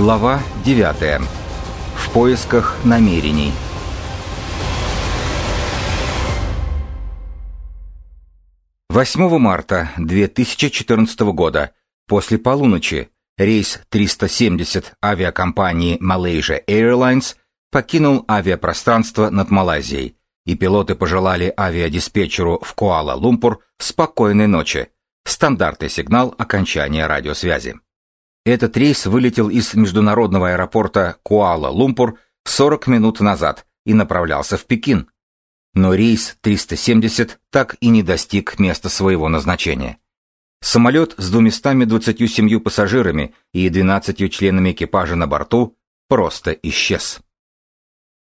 Глава 9. В поисках намерений. Восьмого марта 2014 года, после полуночи, рейс 370 авиакомпании Malaysia Airlines покинул авиапространство над Малайзией, и пилоты пожелали авиадиспетчеру в Куала-Лумпур спокойной ночи. Стандартный сигнал окончания радиосвязи. Этот рейс вылетел из международного аэропорта Куала-Лумпур 40 минут назад и направлялся в Пекин. Но рейс 370 так и не достиг места своего назначения. Самолет с 227 пассажирами и 12 членами экипажа на борту просто исчез.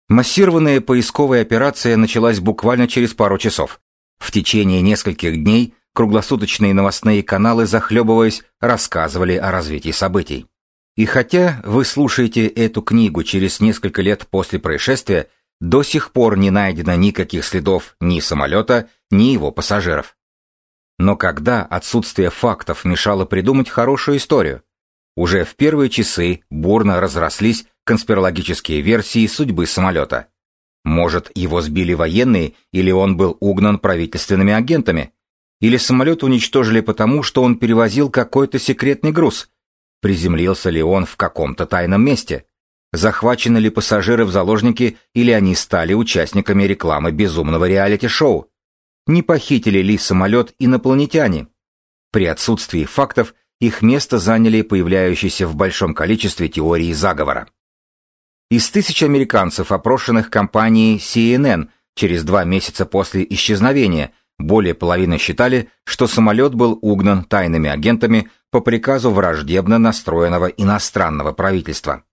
Массированная поисковая операция началась буквально через пару часов. В течение нескольких дней круглосуточные новостные каналы, захлебываясь, рассказывали о развитии событий. И хотя вы слушаете эту книгу через несколько лет после происшествия, до сих пор не найдено никаких следов ни самолета, ни его пассажиров. Но когда отсутствие фактов мешало придумать хорошую историю? Уже в первые часы бурно разрослись конспирологические версии судьбы самолета. Может, его сбили военные, или он был угнан правительственными агентами? Или самолет уничтожили потому, что он перевозил какой-то секретный груз? Приземлился ли он в каком-то тайном месте? Захвачены ли пассажиры в заложники, или они стали участниками рекламы безумного реалити-шоу? Не похитили ли самолет инопланетяне? При отсутствии фактов их место заняли появляющиеся в большом количестве теории заговора. Из тысяч американцев, опрошенных компанией CNN через два месяца после исчезновения, более половины считали, что самолет был угнан тайными агентами по приказу враждебно настроенного иностранного правительства.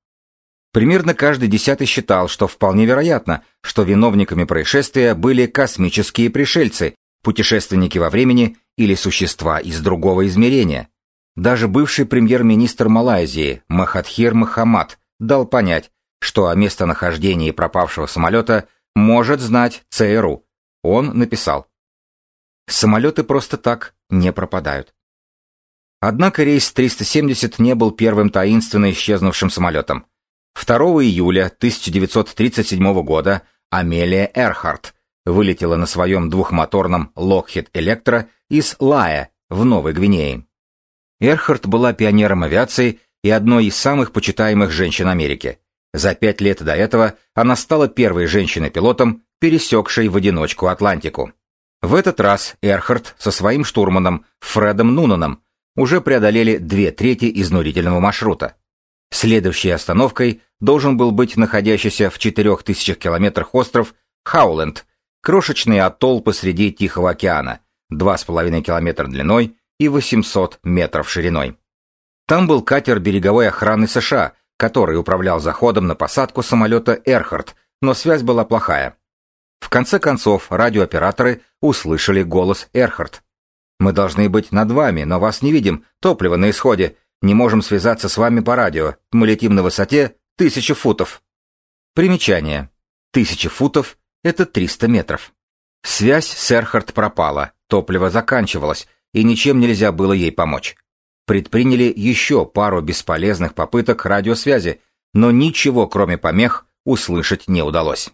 Примерно каждый десятый считал, что вполне вероятно, что виновниками происшествия были космические пришельцы, путешественники во времени или существа из другого измерения. Даже бывший премьер-министр Малайзии Махатхир Махамад дал понять, что о местонахождении пропавшего самолета может знать ЦРУ. Он написал Самолеты просто так не пропадают. Однако рейс 370 не был первым таинственно исчезнувшим самолетом. 2 июля 1937 года Амелия Эрхарт вылетела на своем двухмоторном Lockheed Electra из Лая в Новой Гвинее. Эрхарт была пионером авиации и одной из самых почитаемых женщин Америки. За пять лет до этого она стала первой женщиной-пилотом, пересекшей в одиночку Атлантику. В этот раз Эрхард со своим штурманом Фредом Нунаном уже преодолели две трети изнурительного маршрута. Следующей остановкой должен был быть находящийся в 4000 километрах остров Хауленд, крошечный атолл посреди Тихого океана, 2,5 километра длиной и 800 метров шириной. Там был катер береговой охраны США, который управлял заходом на посадку самолета Эрхард, но связь была плохая. В конце концов, радиооператоры услышали голос Эрхард. «Мы должны быть над вами, но вас не видим. Топливо на исходе. Не можем связаться с вами по радио. Мы летим на высоте тысячи футов». Примечание. Тысяча футов — это 300 метров. Связь с Эрхард пропала, топливо заканчивалось, и ничем нельзя было ей помочь. Предприняли еще пару бесполезных попыток радиосвязи, но ничего, кроме помех, услышать не удалось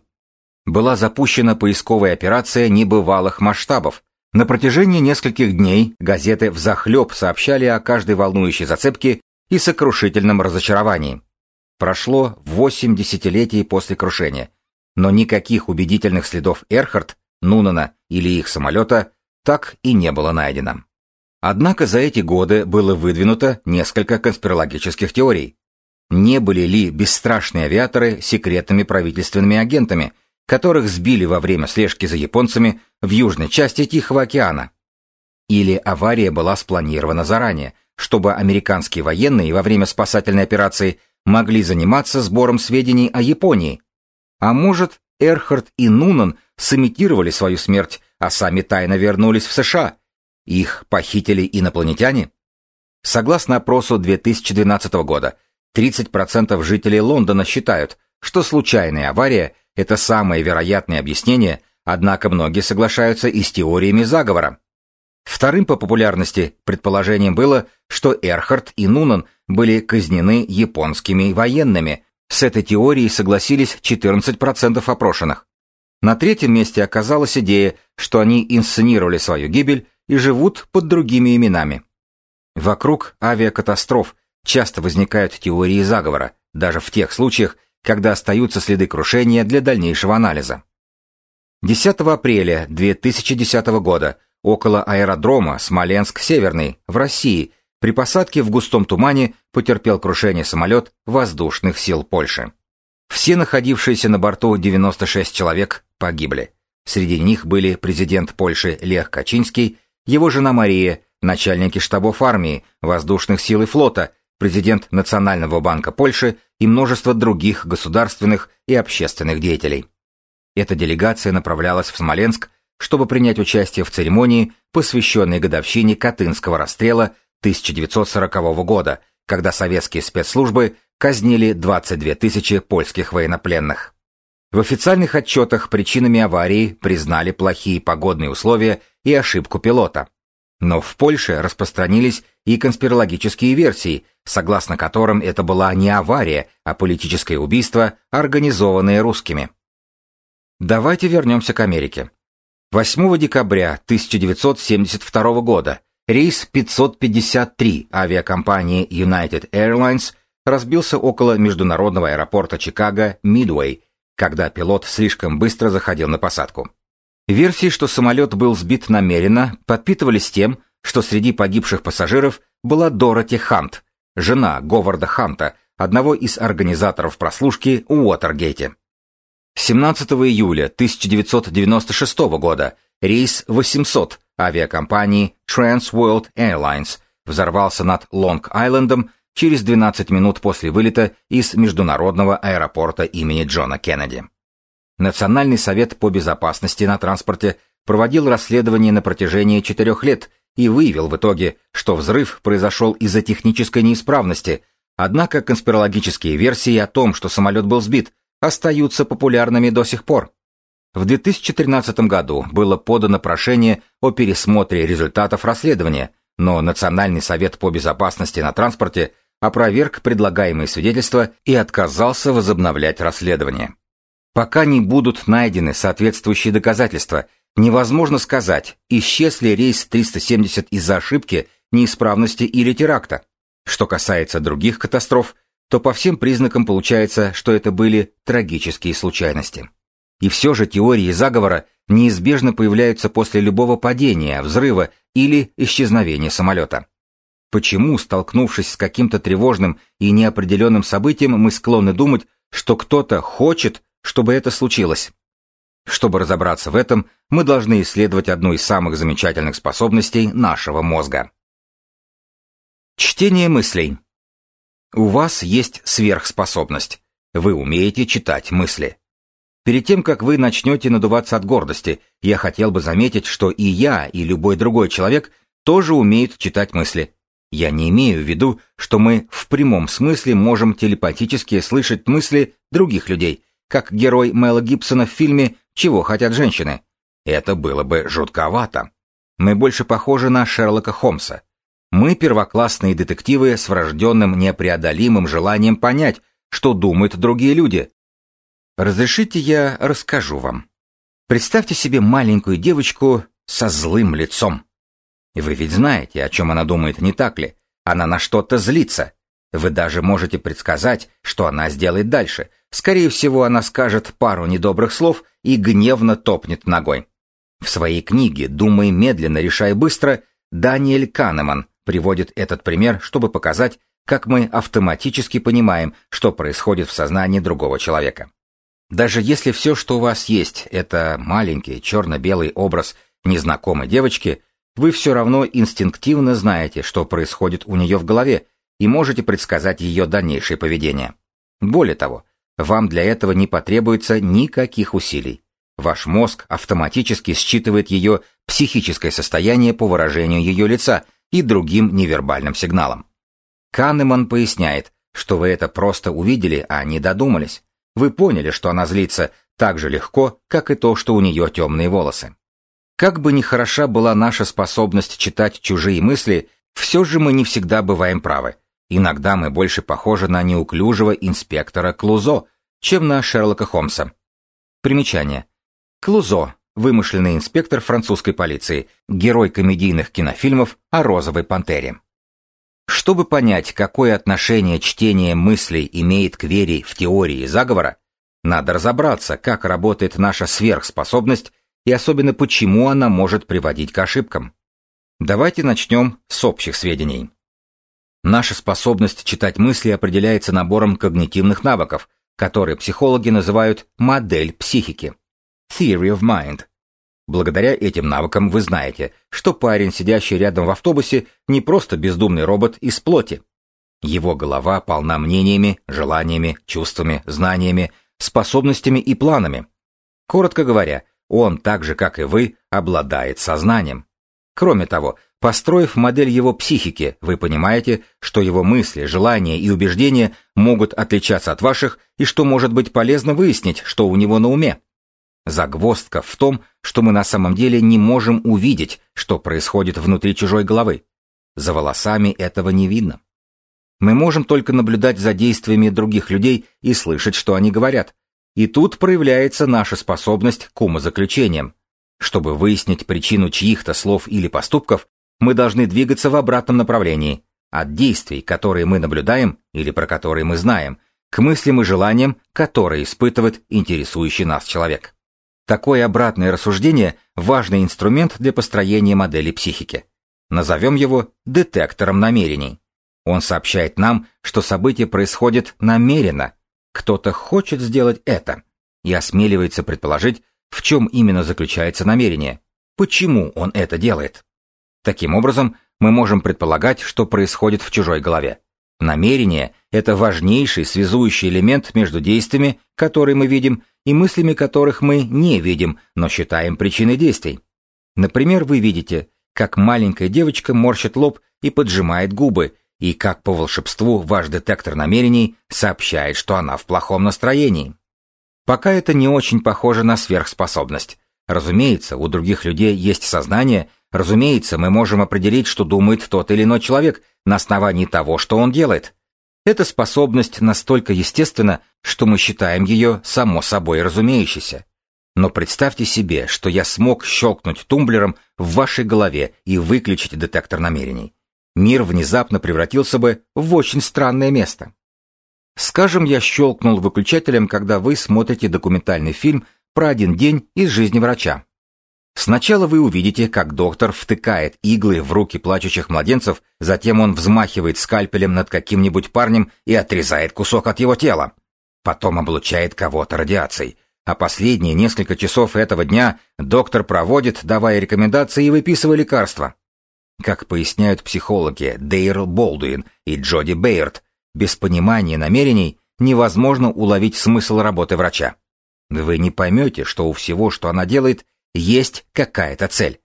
была запущена поисковая операция небывалых масштабов. На протяжении нескольких дней газеты взахлеб сообщали о каждой волнующей зацепке и сокрушительном разочаровании. Прошло восемь десятилетий после крушения, но никаких убедительных следов Эрхард, Нунана или их самолета так и не было найдено. Однако за эти годы было выдвинуто несколько конспирологических теорий. Не были ли бесстрашные авиаторы секретными правительственными агентами, которых сбили во время слежки за японцами в южной части Тихого океана. Или авария была спланирована заранее, чтобы американские военные во время спасательной операции могли заниматься сбором сведений о Японии. А может, Эрхард и Нунан сымитировали свою смерть, а сами тайно вернулись в США? Их похитили инопланетяне? Согласно опросу 2012 года, 30% жителей Лондона считают, что случайная авария это самое вероятное объяснение, однако многие соглашаются и с теориями заговора. Вторым по популярности предположением было, что Эрхард и Нунан были казнены японскими военными. С этой теорией согласились 14% опрошенных. На третьем месте оказалась идея, что они инсценировали свою гибель и живут под другими именами. Вокруг авиакатастроф часто возникают теории заговора, даже в тех случаях, когда остаются следы крушения для дальнейшего анализа. 10 апреля 2010 года около аэродрома Смоленск-Северный в России при посадке в густом тумане потерпел крушение самолет воздушных сил Польши. Все находившиеся на борту 96 человек погибли. Среди них были президент Польши Лех Качинский, его жена Мария, начальники штабов армии, воздушных сил и флота, президент Национального банка Польши и множество других государственных и общественных деятелей. Эта делегация направлялась в Смоленск, чтобы принять участие в церемонии, посвященной годовщине Катынского расстрела 1940 года, когда советские спецслужбы казнили 22 тысячи польских военнопленных. В официальных отчетах причинами аварии признали плохие погодные условия и ошибку пилота. Но в Польше распространились и конспирологические версии, согласно которым это была не авария, а политическое убийство, организованное русскими. Давайте вернемся к Америке. 8 декабря 1972 года рейс 553 авиакомпании United Airlines разбился около международного аэропорта Чикаго Мидуэй, когда пилот слишком быстро заходил на посадку. Версии, что самолет был сбит намеренно, подпитывались тем, что среди погибших пассажиров была Дороти Хант, жена Говарда Ханта, одного из организаторов прослушки у Уотергейте. 17 июля 1996 года рейс 800 авиакомпании Trans World Airlines взорвался над Лонг-Айлендом через 12 минут после вылета из международного аэропорта имени Джона Кеннеди. Национальный совет по безопасности на транспорте проводил расследование на протяжении четырех лет и выявил в итоге, что взрыв произошел из-за технической неисправности, однако конспирологические версии о том, что самолет был сбит, остаются популярными до сих пор. В 2013 году было подано прошение о пересмотре результатов расследования, но Национальный совет по безопасности на транспорте опроверг предлагаемые свидетельства и отказался возобновлять расследование. Пока не будут найдены соответствующие доказательства, невозможно сказать, исчез ли рейс 370 из-за ошибки, неисправности или теракта. Что касается других катастроф, то по всем признакам получается, что это были трагические случайности. И все же теории заговора неизбежно появляются после любого падения, взрыва или исчезновения самолета. Почему, столкнувшись с каким-то тревожным и неопределенным событием, мы склонны думать, что кто-то хочет, чтобы это случилось? Чтобы разобраться в этом, мы должны исследовать одну из самых замечательных способностей нашего мозга. Чтение мыслей. У вас есть сверхспособность. Вы умеете читать мысли. Перед тем, как вы начнете надуваться от гордости, я хотел бы заметить, что и я, и любой другой человек тоже умеют читать мысли. Я не имею в виду, что мы в прямом смысле можем телепатически слышать мысли других людей, как герой Мэла Гибсона в фильме «Чего хотят женщины». Это было бы жутковато. Мы больше похожи на Шерлока Холмса. Мы первоклассные детективы с врожденным непреодолимым желанием понять, что думают другие люди. Разрешите я расскажу вам. Представьте себе маленькую девочку со злым лицом. Вы ведь знаете, о чем она думает, не так ли? Она на что-то злится. Вы даже можете предсказать, что она сделает дальше. Скорее всего, она скажет пару недобрых слов и гневно топнет ногой. В своей книге «Думай медленно, решай быстро» Даниэль Канеман приводит этот пример, чтобы показать, как мы автоматически понимаем, что происходит в сознании другого человека. Даже если все, что у вас есть, это маленький черно-белый образ незнакомой девочки, вы все равно инстинктивно знаете, что происходит у нее в голове, и можете предсказать ее дальнейшее поведение. Более того, вам для этого не потребуется никаких усилий. Ваш мозг автоматически считывает ее психическое состояние по выражению ее лица и другим невербальным сигналам. Канеман поясняет, что вы это просто увидели, а не додумались. Вы поняли, что она злится так же легко, как и то, что у нее темные волосы. Как бы ни хороша была наша способность читать чужие мысли, все же мы не всегда бываем правы. Иногда мы больше похожи на неуклюжего инспектора Клузо, чем на Шерлока Холмса. Примечание. Клузо – вымышленный инспектор французской полиции, герой комедийных кинофильмов о розовой пантере. Чтобы понять, какое отношение чтение мыслей имеет к вере в теории заговора, надо разобраться, как работает наша сверхспособность и особенно почему она может приводить к ошибкам. Давайте начнем с общих сведений. Наша способность читать мысли определяется набором когнитивных навыков, которые психологи называют модель психики – theory of mind. Благодаря этим навыкам вы знаете, что парень, сидящий рядом в автобусе, не просто бездумный робот из плоти. Его голова полна мнениями, желаниями, чувствами, знаниями, способностями и планами. Коротко говоря, он, так же как и вы, обладает сознанием. Кроме того, построив модель его психики, вы понимаете, что его мысли, желания и убеждения могут отличаться от ваших и что может быть полезно выяснить, что у него на уме. Загвоздка в том, что мы на самом деле не можем увидеть, что происходит внутри чужой головы. За волосами этого не видно. Мы можем только наблюдать за действиями других людей и слышать, что они говорят. И тут проявляется наша способность к умозаключениям. Чтобы выяснить причину чьих-то слов или поступков, мы должны двигаться в обратном направлении, от действий, которые мы наблюдаем или про которые мы знаем, к мыслям и желаниям, которые испытывает интересующий нас человек. Такое обратное рассуждение – важный инструмент для построения модели психики. Назовем его детектором намерений. Он сообщает нам, что событие происходит намеренно. Кто-то хочет сделать это и осмеливается предположить, в чем именно заключается намерение? Почему он это делает? Таким образом, мы можем предполагать, что происходит в чужой голове. Намерение – это важнейший связующий элемент между действиями, которые мы видим, и мыслями которых мы не видим, но считаем причиной действий. Например, вы видите, как маленькая девочка морщит лоб и поджимает губы, и как по волшебству ваш детектор намерений сообщает, что она в плохом настроении. Пока это не очень похоже на сверхспособность. Разумеется, у других людей есть сознание, разумеется, мы можем определить, что думает тот или иной человек на основании того, что он делает. Эта способность настолько естественна, что мы считаем ее само собой разумеющейся. Но представьте себе, что я смог щелкнуть тумблером в вашей голове и выключить детектор намерений. Мир внезапно превратился бы в очень странное место. Скажем, я щелкнул выключателем, когда вы смотрите документальный фильм про один день из жизни врача. Сначала вы увидите, как доктор втыкает иглы в руки плачущих младенцев, затем он взмахивает скальпелем над каким-нибудь парнем и отрезает кусок от его тела. Потом облучает кого-то радиацией. А последние несколько часов этого дня доктор проводит, давая рекомендации и выписывая лекарства. Как поясняют психологи Дейр Болдуин и Джоди Бейерт, без понимания намерений невозможно уловить смысл работы врача. Вы не поймете, что у всего, что она делает, есть какая-то цель.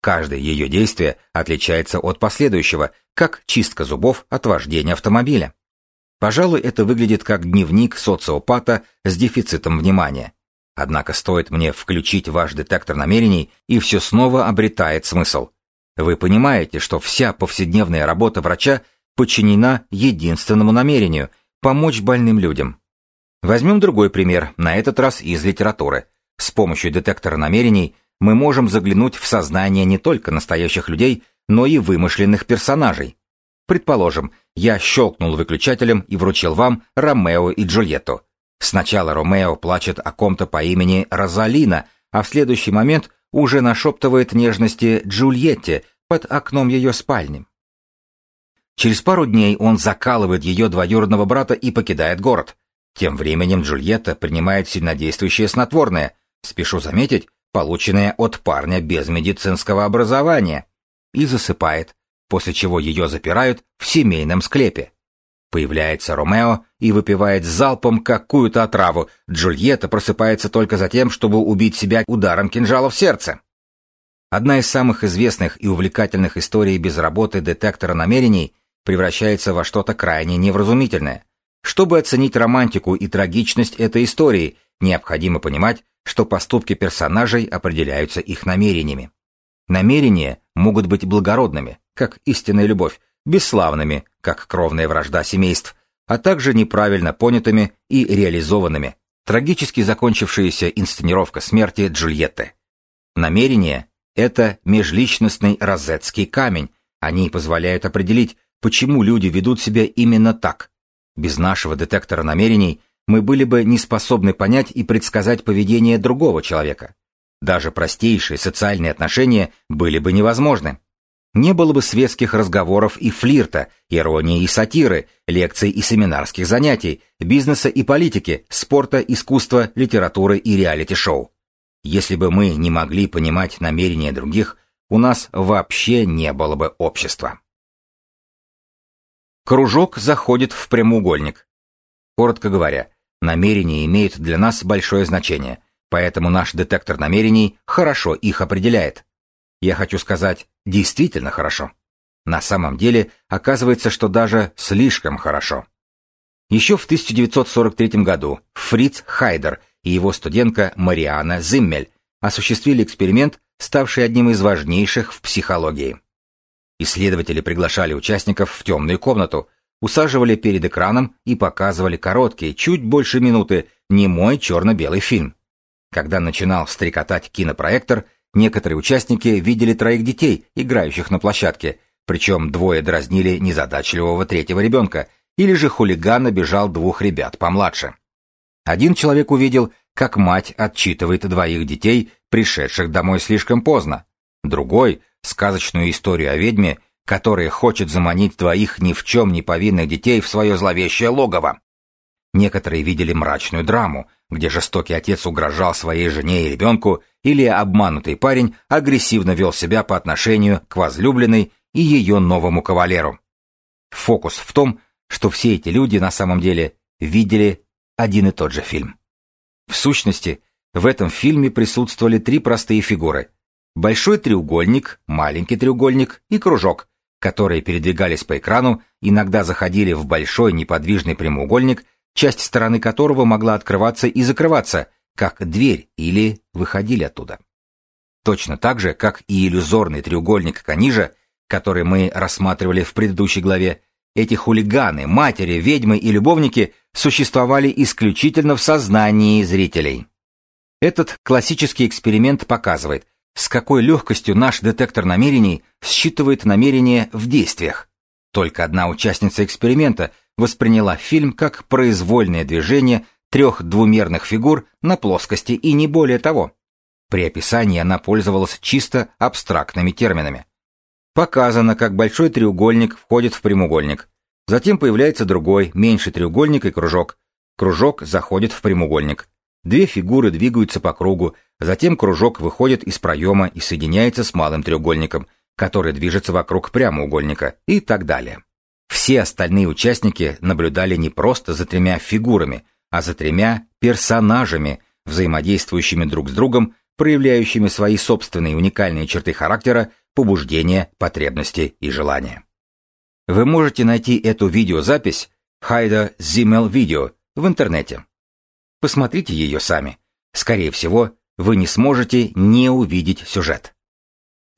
Каждое ее действие отличается от последующего, как чистка зубов от вождения автомобиля. Пожалуй, это выглядит как дневник социопата с дефицитом внимания. Однако стоит мне включить ваш детектор намерений, и все снова обретает смысл. Вы понимаете, что вся повседневная работа врача подчинена единственному намерению – помочь больным людям. Возьмем другой пример, на этот раз из литературы. С помощью детектора намерений мы можем заглянуть в сознание не только настоящих людей, но и вымышленных персонажей. Предположим, я щелкнул выключателем и вручил вам Ромео и Джульетту. Сначала Ромео плачет о ком-то по имени Розалина, а в следующий момент уже нашептывает нежности Джульетте под окном ее спальни. Через пару дней он закалывает ее двоюродного брата и покидает город. Тем временем Джульетта принимает сильнодействующее снотворное, спешу заметить, полученное от парня без медицинского образования, и засыпает, после чего ее запирают в семейном склепе. Появляется Ромео и выпивает залпом какую-то отраву. Джульетта просыпается только за тем, чтобы убить себя ударом кинжала в сердце. Одна из самых известных и увлекательных историй без работы детектора намерений превращается во что-то крайне невразумительное. Чтобы оценить романтику и трагичность этой истории, необходимо понимать, что поступки персонажей определяются их намерениями. Намерения могут быть благородными, как истинная любовь, бесславными, как кровная вражда семейств, а также неправильно понятыми и реализованными, трагически закончившаяся инсценировка смерти Джульетты. Намерение — это межличностный розетский камень, они позволяют определить, почему люди ведут себя именно так. Без нашего детектора намерений мы были бы не способны понять и предсказать поведение другого человека. Даже простейшие социальные отношения были бы невозможны. Не было бы светских разговоров и флирта, иронии и сатиры, лекций и семинарских занятий, бизнеса и политики, спорта, искусства, литературы и реалити-шоу. Если бы мы не могли понимать намерения других, у нас вообще не было бы общества. Кружок заходит в прямоугольник. Коротко говоря, намерения имеют для нас большое значение, поэтому наш детектор намерений хорошо их определяет. Я хочу сказать, действительно хорошо. На самом деле, оказывается, что даже слишком хорошо. Еще в 1943 году Фриц Хайдер и его студентка Мариана Зиммель осуществили эксперимент, ставший одним из важнейших в психологии. Исследователи приглашали участников в темную комнату, усаживали перед экраном и показывали короткий, чуть больше минуты, немой черно-белый фильм. Когда начинал стрекотать кинопроектор, Некоторые участники видели троих детей, играющих на площадке, причем двое дразнили незадачливого третьего ребенка, или же хулиган обижал двух ребят помладше. Один человек увидел, как мать отчитывает двоих детей, пришедших домой слишком поздно. Другой — сказочную историю о ведьме, которая хочет заманить двоих ни в чем не повинных детей в свое зловещее логово. Некоторые видели мрачную драму, где жестокий отец угрожал своей жене и ребенку, или обманутый парень агрессивно вел себя по отношению к возлюбленной и ее новому кавалеру. Фокус в том, что все эти люди на самом деле видели один и тот же фильм. В сущности, в этом фильме присутствовали три простые фигуры. Большой треугольник, маленький треугольник и кружок, которые передвигались по экрану, иногда заходили в большой неподвижный прямоугольник часть стороны которого могла открываться и закрываться, как дверь, или выходили оттуда. Точно так же, как и иллюзорный треугольник Канижа, который мы рассматривали в предыдущей главе, эти хулиганы, матери, ведьмы и любовники существовали исключительно в сознании зрителей. Этот классический эксперимент показывает, с какой легкостью наш детектор намерений считывает намерения в действиях. Только одна участница эксперимента восприняла фильм как произвольное движение трех двумерных фигур на плоскости и не более того. При описании она пользовалась чисто абстрактными терминами. Показано, как большой треугольник входит в прямоугольник. Затем появляется другой, меньший треугольник и кружок. Кружок заходит в прямоугольник. Две фигуры двигаются по кругу, затем кружок выходит из проема и соединяется с малым треугольником, который движется вокруг прямоугольника и так далее. Все остальные участники наблюдали не просто за тремя фигурами, а за тремя персонажами, взаимодействующими друг с другом, проявляющими свои собственные уникальные черты характера, побуждения, потребности и желания. Вы можете найти эту видеозапись Хайда Зимел Видео в интернете. Посмотрите ее сами. Скорее всего, вы не сможете не увидеть сюжет.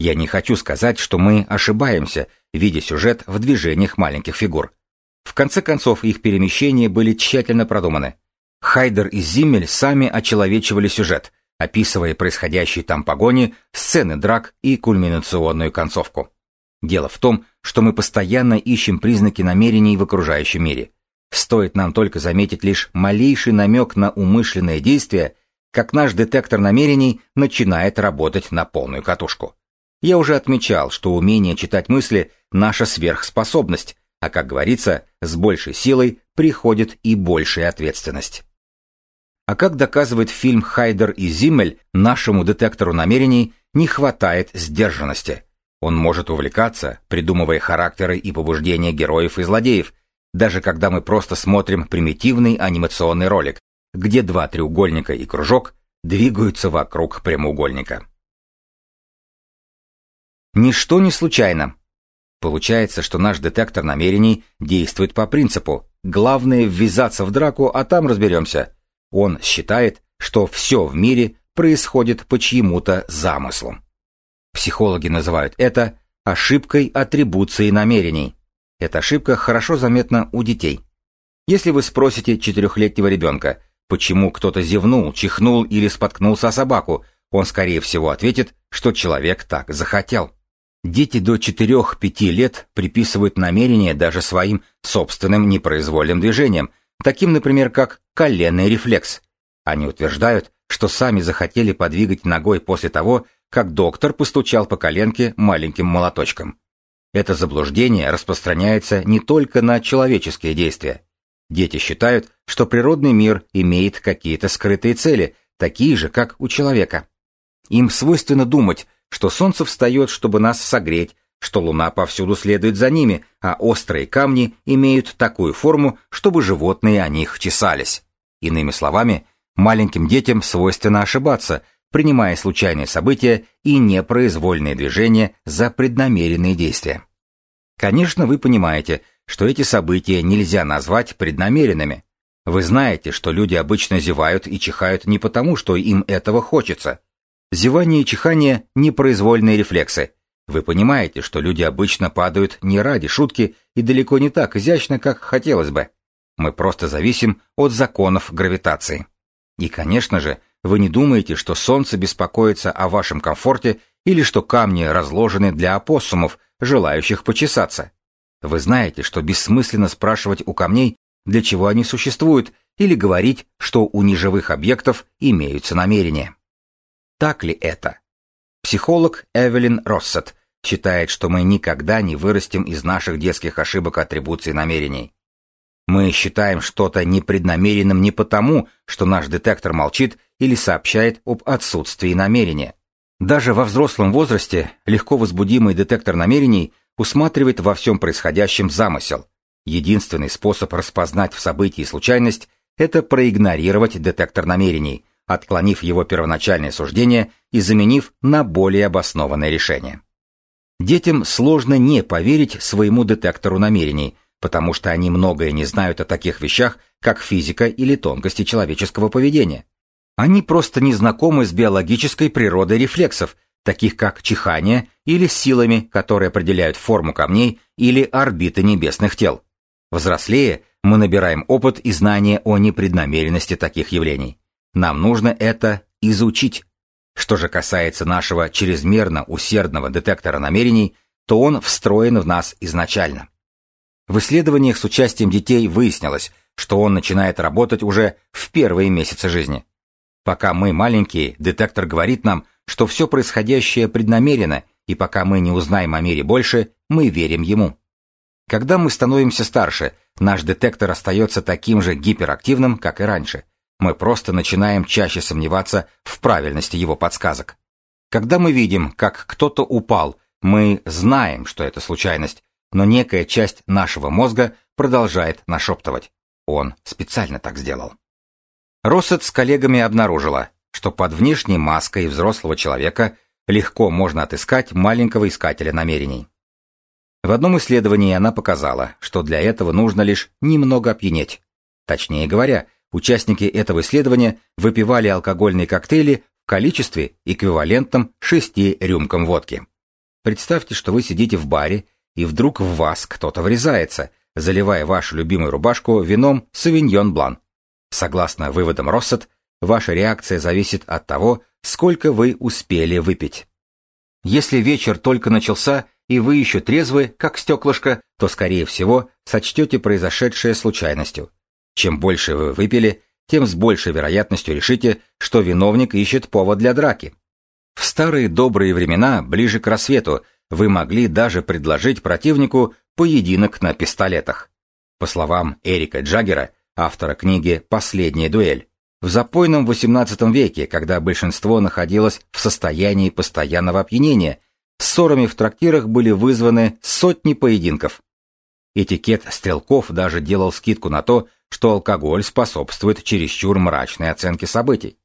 Я не хочу сказать, что мы ошибаемся, видя сюжет в движениях маленьких фигур. В конце концов, их перемещения были тщательно продуманы. Хайдер и Зиммель сами очеловечивали сюжет, описывая происходящие там погони, сцены драк и кульминационную концовку. Дело в том, что мы постоянно ищем признаки намерений в окружающем мире. Стоит нам только заметить лишь малейший намек на умышленное действие, как наш детектор намерений начинает работать на полную катушку. Я уже отмечал, что умение читать мысли – наша сверхспособность, а, как говорится, с большей силой приходит и большая ответственность. А как доказывает фильм «Хайдер и Зиммель», нашему детектору намерений не хватает сдержанности. Он может увлекаться, придумывая характеры и побуждения героев и злодеев, даже когда мы просто смотрим примитивный анимационный ролик, где два треугольника и кружок двигаются вокруг прямоугольника. Ничто не случайно. Получается, что наш детектор намерений действует по принципу «главное ввязаться в драку, а там разберемся». Он считает, что все в мире происходит по чьему-то замыслу. Психологи называют это ошибкой атрибуции намерений. Эта ошибка хорошо заметна у детей. Если вы спросите четырехлетнего ребенка, почему кто-то зевнул, чихнул или споткнулся о собаку, он, скорее всего, ответит, что человек так захотел. Дети до 4-5 лет приписывают намерение даже своим собственным непроизвольным движениям, таким, например, как коленный рефлекс. Они утверждают, что сами захотели подвигать ногой после того, как доктор постучал по коленке маленьким молоточком. Это заблуждение распространяется не только на человеческие действия. Дети считают, что природный мир имеет какие-то скрытые цели, такие же, как у человека. Им свойственно думать, что солнце встает, чтобы нас согреть, что луна повсюду следует за ними, а острые камни имеют такую форму, чтобы животные о них чесались. Иными словами, маленьким детям свойственно ошибаться, принимая случайные события и непроизвольные движения за преднамеренные действия. Конечно, вы понимаете, что эти события нельзя назвать преднамеренными. Вы знаете, что люди обычно зевают и чихают не потому, что им этого хочется – Зевание и чихание – непроизвольные рефлексы. Вы понимаете, что люди обычно падают не ради шутки и далеко не так изящно, как хотелось бы. Мы просто зависим от законов гравитации. И, конечно же, вы не думаете, что Солнце беспокоится о вашем комфорте или что камни разложены для опоссумов, желающих почесаться. Вы знаете, что бессмысленно спрашивать у камней, для чего они существуют, или говорить, что у неживых объектов имеются намерения. Так ли это? Психолог Эвелин Россет считает, что мы никогда не вырастем из наших детских ошибок атрибуции намерений. Мы считаем что-то непреднамеренным не потому, что наш детектор молчит или сообщает об отсутствии намерения. Даже во взрослом возрасте легко возбудимый детектор намерений усматривает во всем происходящем замысел. Единственный способ распознать в событии случайность – это проигнорировать детектор намерений, отклонив его первоначальное суждение и заменив на более обоснованное решение. Детям сложно не поверить своему детектору намерений, потому что они многое не знают о таких вещах, как физика или тонкости человеческого поведения. Они просто не знакомы с биологической природой рефлексов, таких как чихание или силами, которые определяют форму камней или орбиты небесных тел. Взрослее мы набираем опыт и знания о непреднамеренности таких явлений. Нам нужно это изучить. Что же касается нашего чрезмерно усердного детектора намерений, то он встроен в нас изначально. В исследованиях с участием детей выяснилось, что он начинает работать уже в первые месяцы жизни. Пока мы маленькие, детектор говорит нам, что все происходящее преднамеренно, и пока мы не узнаем о мире больше, мы верим ему. Когда мы становимся старше, наш детектор остается таким же гиперактивным, как и раньше, мы просто начинаем чаще сомневаться в правильности его подсказок. Когда мы видим, как кто-то упал, мы знаем, что это случайность, но некая часть нашего мозга продолжает нашептывать. Он специально так сделал. Россет с коллегами обнаружила, что под внешней маской взрослого человека легко можно отыскать маленького искателя намерений. В одном исследовании она показала, что для этого нужно лишь немного опьянеть. Точнее говоря, Участники этого исследования выпивали алкогольные коктейли в количестве, эквивалентном шести рюмкам водки. Представьте, что вы сидите в баре, и вдруг в вас кто-то врезается, заливая вашу любимую рубашку вином «Савиньон Блан». Согласно выводам Россет, ваша реакция зависит от того, сколько вы успели выпить. Если вечер только начался, и вы еще трезвы, как стеклышко, то, скорее всего, сочтете произошедшее случайностью. Чем больше вы выпили, тем с большей вероятностью решите, что виновник ищет повод для драки. В старые добрые времена, ближе к рассвету, вы могли даже предложить противнику поединок на пистолетах. По словам Эрика Джаггера, автора книги «Последняя дуэль», в запойном XVIII веке, когда большинство находилось в состоянии постоянного опьянения, ссорами в трактирах были вызваны сотни поединков. Этикет стрелков даже делал скидку на то, что алкоголь способствует чересчур мрачной оценке событий.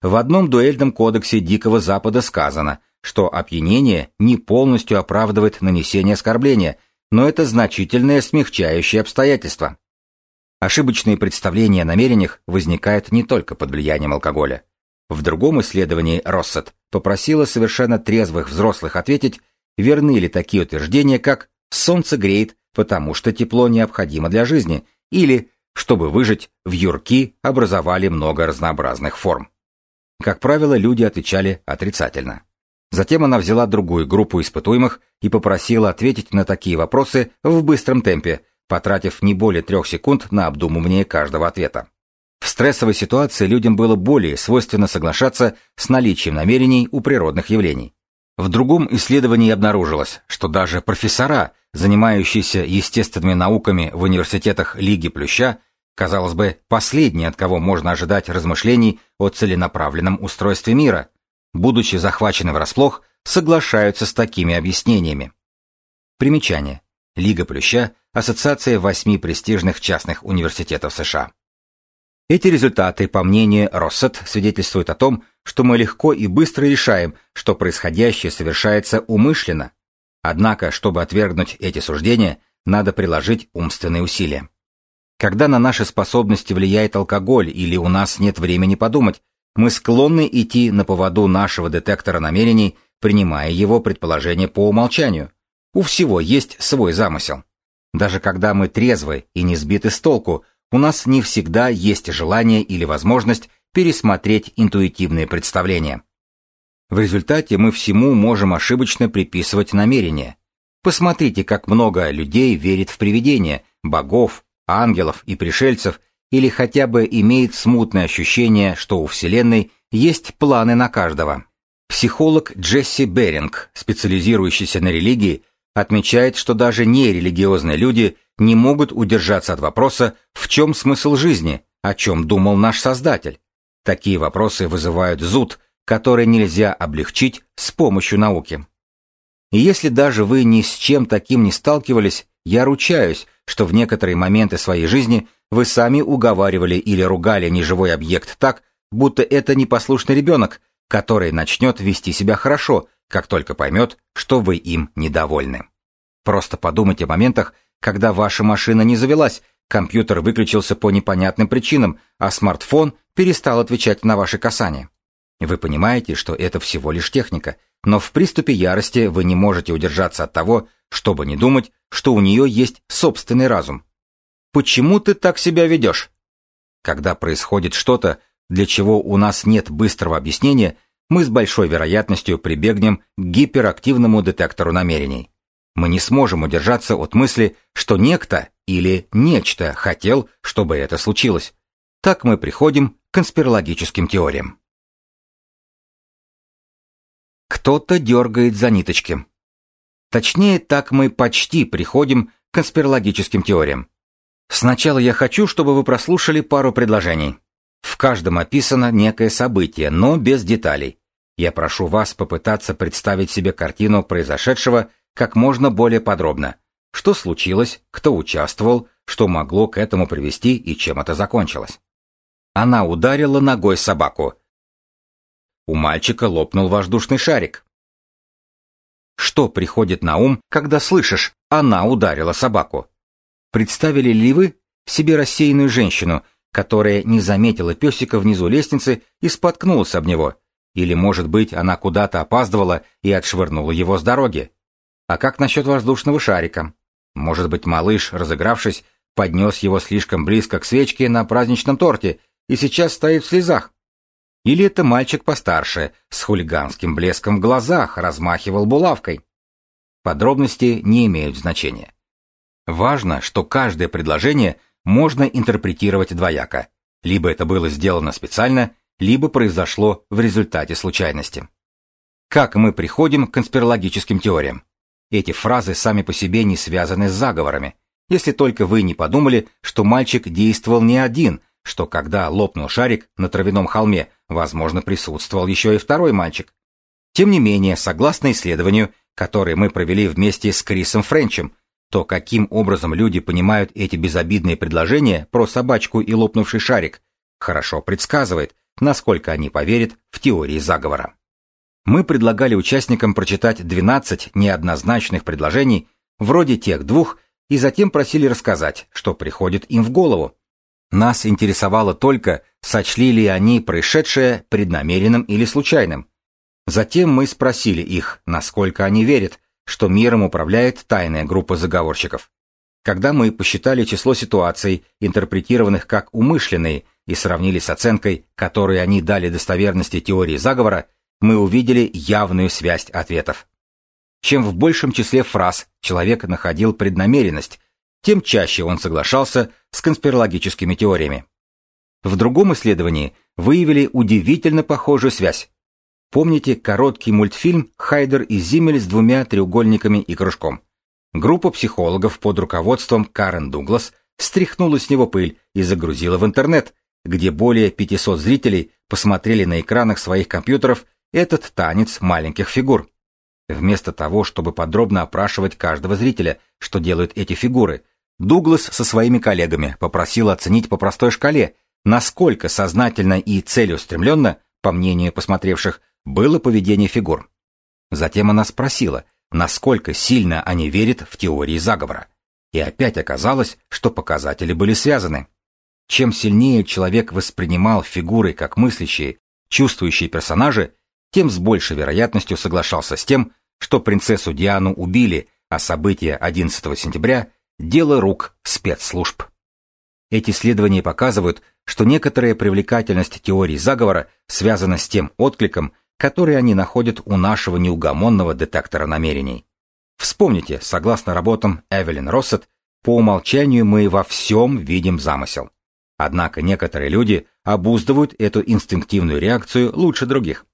В одном дуэльном кодексе Дикого Запада сказано, что опьянение не полностью оправдывает нанесение оскорбления, но это значительное смягчающее обстоятельство. Ошибочные представления о намерениях возникают не только под влиянием алкоголя. В другом исследовании Россет попросила совершенно трезвых взрослых ответить, верны ли такие утверждения, как «солнце греет, потому что тепло необходимо для жизни, или, чтобы выжить, в юрки образовали много разнообразных форм. Как правило, люди отвечали отрицательно. Затем она взяла другую группу испытуемых и попросила ответить на такие вопросы в быстром темпе, потратив не более трех секунд на обдумывание каждого ответа. В стрессовой ситуации людям было более свойственно соглашаться с наличием намерений у природных явлений. В другом исследовании обнаружилось, что даже профессора, занимающиеся естественными науками в университетах Лиги Плюща, казалось бы, последние, от кого можно ожидать размышлений о целенаправленном устройстве мира, будучи захвачены врасплох, соглашаются с такими объяснениями. Примечание. Лига Плюща – ассоциация восьми престижных частных университетов США. Эти результаты, по мнению Россет, свидетельствуют о том, что мы легко и быстро решаем, что происходящее совершается умышленно. Однако, чтобы отвергнуть эти суждения, надо приложить умственные усилия. Когда на наши способности влияет алкоголь или у нас нет времени подумать, мы склонны идти на поводу нашего детектора намерений, принимая его предположение по умолчанию. У всего есть свой замысел. Даже когда мы трезвы и не сбиты с толку, у нас не всегда есть желание или возможность пересмотреть интуитивные представления. В результате мы всему можем ошибочно приписывать намерения. Посмотрите, как много людей верит в привидения, богов, ангелов и пришельцев или хотя бы имеет смутное ощущение, что у Вселенной есть планы на каждого. Психолог Джесси Беринг, специализирующийся на религии, отмечает, что даже нерелигиозные люди не могут удержаться от вопроса «в чем смысл жизни?», о чем думал наш Создатель. Такие вопросы вызывают зуд, который нельзя облегчить с помощью науки. И если даже вы ни с чем таким не сталкивались, я ручаюсь, что в некоторые моменты своей жизни вы сами уговаривали или ругали неживой объект так, будто это непослушный ребенок, который начнет вести себя хорошо, как только поймет, что вы им недовольны. Просто подумайте о моментах, когда ваша машина не завелась, компьютер выключился по непонятным причинам, а смартфон перестал отвечать на ваши касания. Вы понимаете, что это всего лишь техника, но в приступе ярости вы не можете удержаться от того, чтобы не думать, что у нее есть собственный разум. Почему ты так себя ведешь? Когда происходит что-то, для чего у нас нет быстрого объяснения, мы с большой вероятностью прибегнем к гиперактивному детектору намерений. Мы не сможем удержаться от мысли, что некто или нечто хотел, чтобы это случилось. Так мы приходим к конспирологическим теориям. Кто-то дергает за ниточки. Точнее, так мы почти приходим к конспирологическим теориям. Сначала я хочу, чтобы вы прослушали пару предложений. В каждом описано некое событие, но без деталей. Я прошу вас попытаться представить себе картину произошедшего как можно более подробно. Что случилось, кто участвовал, что могло к этому привести и чем это закончилось. Она ударила ногой собаку. У мальчика лопнул воздушный шарик. Что приходит на ум, когда слышишь «она ударила собаку»? Представили ли вы себе рассеянную женщину, которая не заметила песика внизу лестницы и споткнулась об него? Или, может быть, она куда-то опаздывала и отшвырнула его с дороги? А как насчет воздушного шарика? Может быть, малыш, разыгравшись, поднес его слишком близко к свечке на праздничном торте и сейчас стоит в слезах? Или это мальчик постарше, с хулиганским блеском в глазах, размахивал булавкой? Подробности не имеют значения. Важно, что каждое предложение можно интерпретировать двояко. Либо это было сделано специально, либо произошло в результате случайности. Как мы приходим к конспирологическим теориям? Эти фразы сами по себе не связаны с заговорами, если только вы не подумали, что мальчик действовал не один – что когда лопнул шарик на травяном холме, возможно, присутствовал еще и второй мальчик. Тем не менее, согласно исследованию, которое мы провели вместе с Крисом Френчем, то каким образом люди понимают эти безобидные предложения про собачку и лопнувший шарик, хорошо предсказывает, насколько они поверят в теории заговора. Мы предлагали участникам прочитать 12 неоднозначных предложений, вроде тех двух, и затем просили рассказать, что приходит им в голову, нас интересовало только, сочли ли они происшедшее преднамеренным или случайным. Затем мы спросили их, насколько они верят, что миром управляет тайная группа заговорщиков. Когда мы посчитали число ситуаций, интерпретированных как умышленные, и сравнили с оценкой, которую они дали достоверности теории заговора, мы увидели явную связь ответов. Чем в большем числе фраз человек находил преднамеренность, тем чаще он соглашался с конспирологическими теориями. В другом исследовании выявили удивительно похожую связь. Помните короткий мультфильм «Хайдер и Зиммель с двумя треугольниками и кружком»? Группа психологов под руководством Карен Дуглас стряхнула с него пыль и загрузила в интернет, где более 500 зрителей посмотрели на экранах своих компьютеров этот танец маленьких фигур. Вместо того, чтобы подробно опрашивать каждого зрителя, что делают эти фигуры, Дуглас со своими коллегами попросил оценить по простой шкале, насколько сознательно и целеустремленно, по мнению посмотревших, было поведение фигур. Затем она спросила, насколько сильно они верят в теории заговора. И опять оказалось, что показатели были связаны. Чем сильнее человек воспринимал фигуры как мыслящие, чувствующие персонажи, тем с большей вероятностью соглашался с тем, что принцессу Диану убили, а события 11 сентября – дело рук спецслужб. Эти исследования показывают, что некоторая привлекательность теории заговора связана с тем откликом, который они находят у нашего неугомонного детектора намерений. Вспомните, согласно работам Эвелин Россет, по умолчанию мы во всем видим замысел. Однако некоторые люди обуздывают эту инстинктивную реакцию лучше других.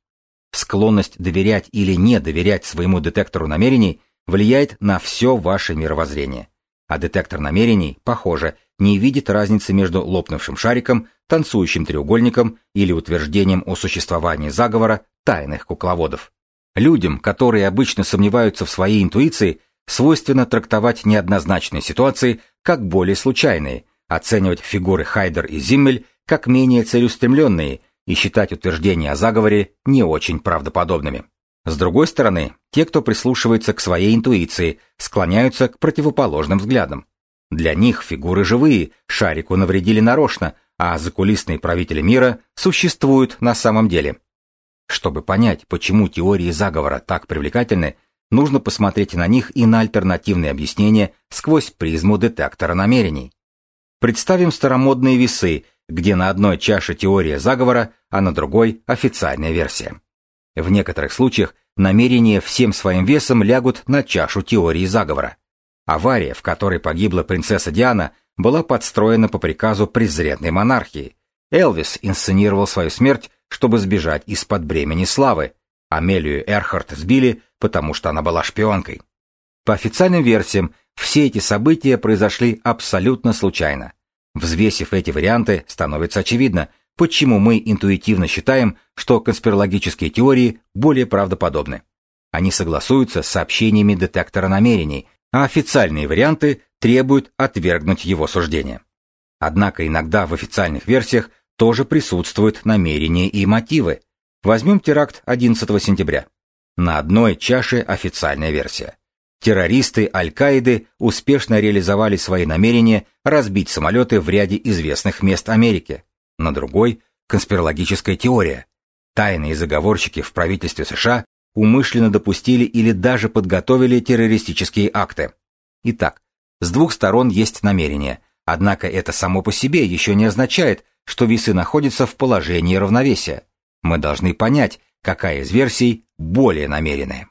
Склонность доверять или не доверять своему детектору намерений влияет на все ваше мировоззрение. А детектор намерений, похоже, не видит разницы между лопнувшим шариком, танцующим треугольником или утверждением о существовании заговора тайных кукловодов. Людям, которые обычно сомневаются в своей интуиции, свойственно трактовать неоднозначные ситуации как более случайные, оценивать фигуры Хайдер и Зиммель как менее целеустремленные и считать утверждения о заговоре не очень правдоподобными. С другой стороны, те, кто прислушивается к своей интуиции, склоняются к противоположным взглядам. Для них фигуры живые, шарику навредили нарочно, а закулисные правители мира существуют на самом деле. Чтобы понять, почему теории заговора так привлекательны, нужно посмотреть на них и на альтернативные объяснения сквозь призму детектора намерений. Представим старомодные весы, где на одной чаше теория заговора, а на другой официальная версия. В некоторых случаях намерения всем своим весом лягут на чашу теории заговора. Авария, в которой погибла принцесса Диана, была подстроена по приказу презренной монархии. Элвис инсценировал свою смерть, чтобы сбежать из-под бремени славы. Амелию Эрхард сбили, потому что она была шпионкой. По официальным версиям, все эти события произошли абсолютно случайно. Взвесив эти варианты, становится очевидно, почему мы интуитивно считаем, что конспирологические теории более правдоподобны. Они согласуются с сообщениями детектора намерений, а официальные варианты требуют отвергнуть его суждение. Однако иногда в официальных версиях тоже присутствуют намерения и мотивы. Возьмем теракт 11 сентября. На одной чаше официальная версия. Террористы Аль-Каиды успешно реализовали свои намерения разбить самолеты в ряде известных мест Америки. На другой – конспирологическая теория. Тайные заговорщики в правительстве США умышленно допустили или даже подготовили террористические акты. Итак, с двух сторон есть намерения, однако это само по себе еще не означает, что весы находятся в положении равновесия. Мы должны понять, какая из версий более намеренная.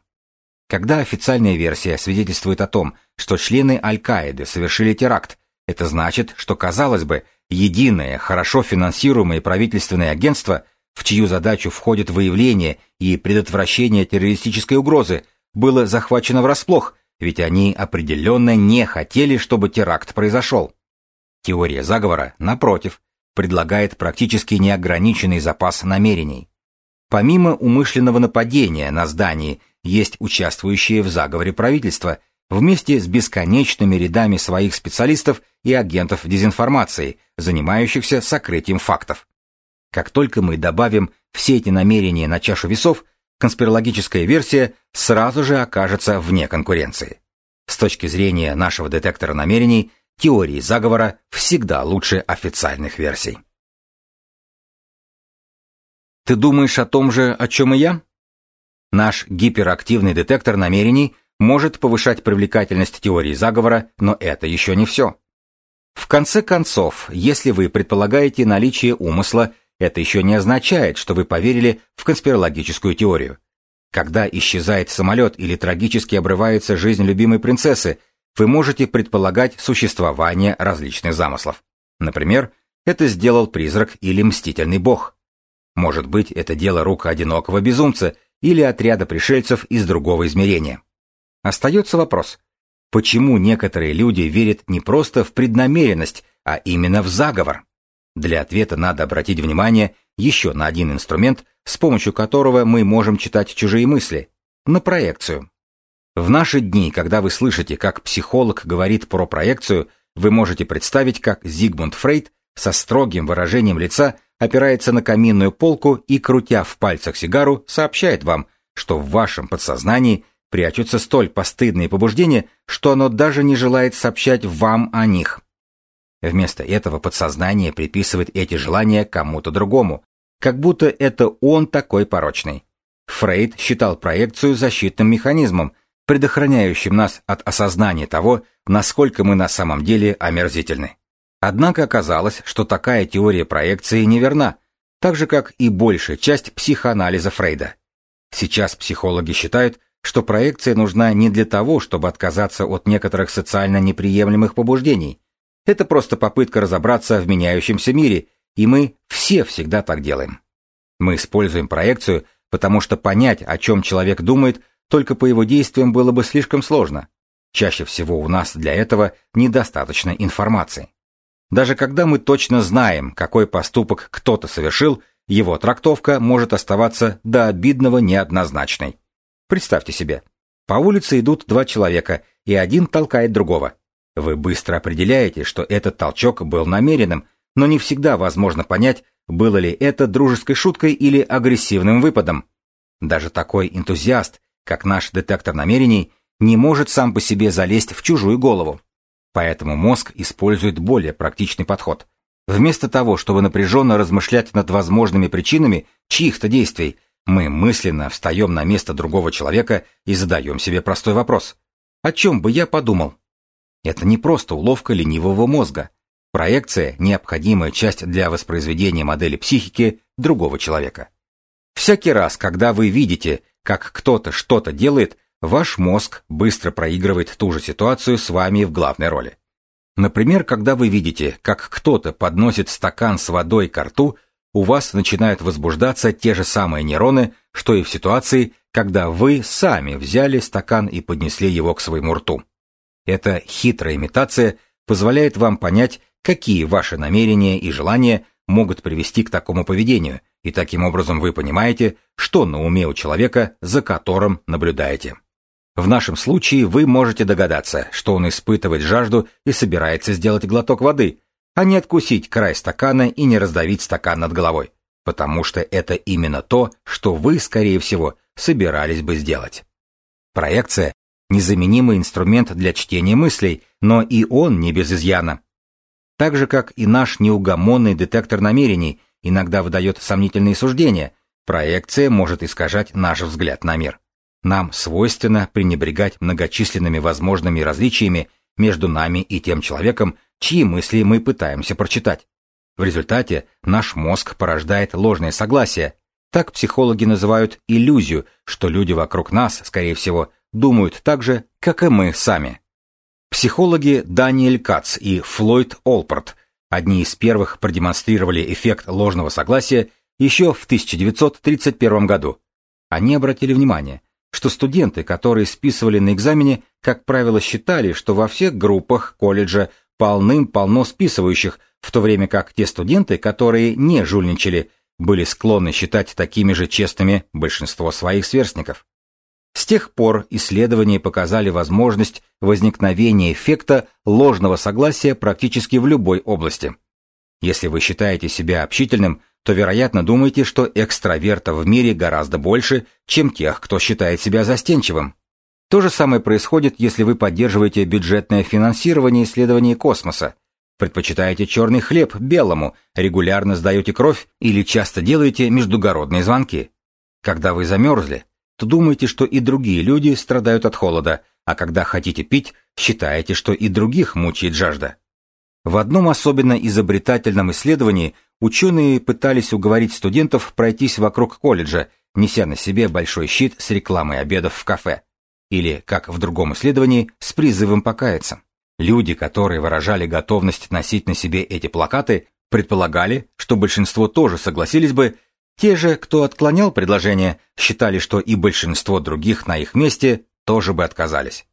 Когда официальная версия свидетельствует о том, что члены Аль-Каиды совершили теракт, это значит, что, казалось бы, единое, хорошо финансируемое правительственное агентство, в чью задачу входит выявление и предотвращение террористической угрозы, было захвачено врасплох, ведь они определенно не хотели, чтобы теракт произошел. Теория заговора, напротив, предлагает практически неограниченный запас намерений. Помимо умышленного нападения на здание есть участвующие в заговоре правительства, вместе с бесконечными рядами своих специалистов и агентов дезинформации, занимающихся сокрытием фактов. Как только мы добавим все эти намерения на чашу весов, конспирологическая версия сразу же окажется вне конкуренции. С точки зрения нашего детектора намерений, теории заговора всегда лучше официальных версий. Ты думаешь о том же, о чем и я? Наш гиперактивный детектор намерений может повышать привлекательность теории заговора, но это еще не все. В конце концов, если вы предполагаете наличие умысла, это еще не означает, что вы поверили в конспирологическую теорию. Когда исчезает самолет или трагически обрывается жизнь любимой принцессы, вы можете предполагать существование различных замыслов. Например, это сделал призрак или мстительный бог. Может быть, это дело рук одинокого безумца или отряда пришельцев из другого измерения. Остается вопрос, почему некоторые люди верят не просто в преднамеренность, а именно в заговор? Для ответа надо обратить внимание еще на один инструмент, с помощью которого мы можем читать чужие мысли, на проекцию. В наши дни, когда вы слышите, как психолог говорит про проекцию, вы можете представить, как Зигмунд Фрейд со строгим выражением лица опирается на каминную полку и, крутя в пальцах сигару, сообщает вам, что в вашем подсознании прячутся столь постыдные побуждения, что оно даже не желает сообщать вам о них. Вместо этого подсознание приписывает эти желания кому-то другому, как будто это он такой порочный. Фрейд считал проекцию защитным механизмом, предохраняющим нас от осознания того, насколько мы на самом деле омерзительны. Однако оказалось, что такая теория проекции неверна, так же как и большая часть психоанализа Фрейда. Сейчас психологи считают, что проекция нужна не для того, чтобы отказаться от некоторых социально неприемлемых побуждений. Это просто попытка разобраться в меняющемся мире, и мы все всегда так делаем. Мы используем проекцию, потому что понять, о чем человек думает, только по его действиям было бы слишком сложно. Чаще всего у нас для этого недостаточно информации. Даже когда мы точно знаем, какой поступок кто-то совершил, его трактовка может оставаться до обидного неоднозначной. Представьте себе, по улице идут два человека, и один толкает другого. Вы быстро определяете, что этот толчок был намеренным, но не всегда возможно понять, было ли это дружеской шуткой или агрессивным выпадом. Даже такой энтузиаст, как наш детектор намерений, не может сам по себе залезть в чужую голову. Поэтому мозг использует более практичный подход. Вместо того, чтобы напряженно размышлять над возможными причинами чьих-то действий, мы мысленно встаем на место другого человека и задаем себе простой вопрос. О чем бы я подумал? Это не просто уловка ленивого мозга. Проекция – необходимая часть для воспроизведения модели психики другого человека. Всякий раз, когда вы видите, как кто-то что-то делает, ваш мозг быстро проигрывает ту же ситуацию с вами в главной роли. Например, когда вы видите, как кто-то подносит стакан с водой к рту – у вас начинают возбуждаться те же самые нейроны, что и в ситуации, когда вы сами взяли стакан и поднесли его к своему рту. Эта хитрая имитация позволяет вам понять, какие ваши намерения и желания могут привести к такому поведению, и таким образом вы понимаете, что на уме у человека, за которым наблюдаете. В нашем случае вы можете догадаться, что он испытывает жажду и собирается сделать глоток воды, а не откусить край стакана и не раздавить стакан над головой, потому что это именно то, что вы, скорее всего, собирались бы сделать. Проекция – незаменимый инструмент для чтения мыслей, но и он не без изъяна. Так же, как и наш неугомонный детектор намерений иногда выдает сомнительные суждения, проекция может искажать наш взгляд на мир. Нам свойственно пренебрегать многочисленными возможными различиями между нами и тем человеком, чьи мысли мы пытаемся прочитать. В результате наш мозг порождает ложное согласие. Так психологи называют иллюзию, что люди вокруг нас, скорее всего, думают так же, как и мы сами. Психологи Даниэль Кац и Флойд Олпорт, одни из первых продемонстрировали эффект ложного согласия еще в 1931 году. Они обратили внимание, что студенты, которые списывали на экзамене, как правило, считали, что во всех группах колледжа полным-полно списывающих, в то время как те студенты, которые не жульничали, были склонны считать такими же честными большинство своих сверстников. С тех пор исследования показали возможность возникновения эффекта ложного согласия практически в любой области. Если вы считаете себя общительным, то, вероятно, думаете, что экстравертов в мире гораздо больше, чем тех, кто считает себя застенчивым. То же самое происходит, если вы поддерживаете бюджетное финансирование исследований космоса, предпочитаете черный хлеб белому, регулярно сдаете кровь или часто делаете междугородные звонки. Когда вы замерзли, то думаете, что и другие люди страдают от холода, а когда хотите пить, считаете, что и других мучает жажда. В одном особенно изобретательном исследовании ученые пытались уговорить студентов пройтись вокруг колледжа, неся на себе большой щит с рекламой обедов в кафе. Или, как в другом исследовании, с призывом покаяться. Люди, которые выражали готовность носить на себе эти плакаты, предполагали, что большинство тоже согласились бы, те же, кто отклонял предложение, считали, что и большинство других на их месте тоже бы отказались.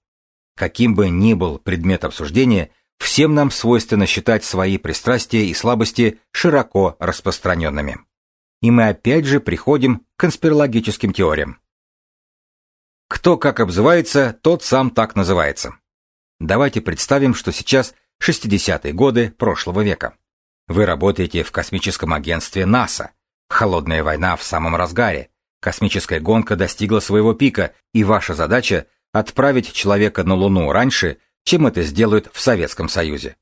Каким бы ни был предмет обсуждения, всем нам свойственно считать свои пристрастия и слабости широко распространенными. И мы опять же приходим к конспирологическим теориям. Кто как обзывается, тот сам так называется. Давайте представим, что сейчас 60-е годы прошлого века. Вы работаете в космическом агентстве НАСА. Холодная война в самом разгаре. Космическая гонка достигла своего пика, и ваша задача — отправить человека на Луну раньше, чем это сделают в Советском Союзе.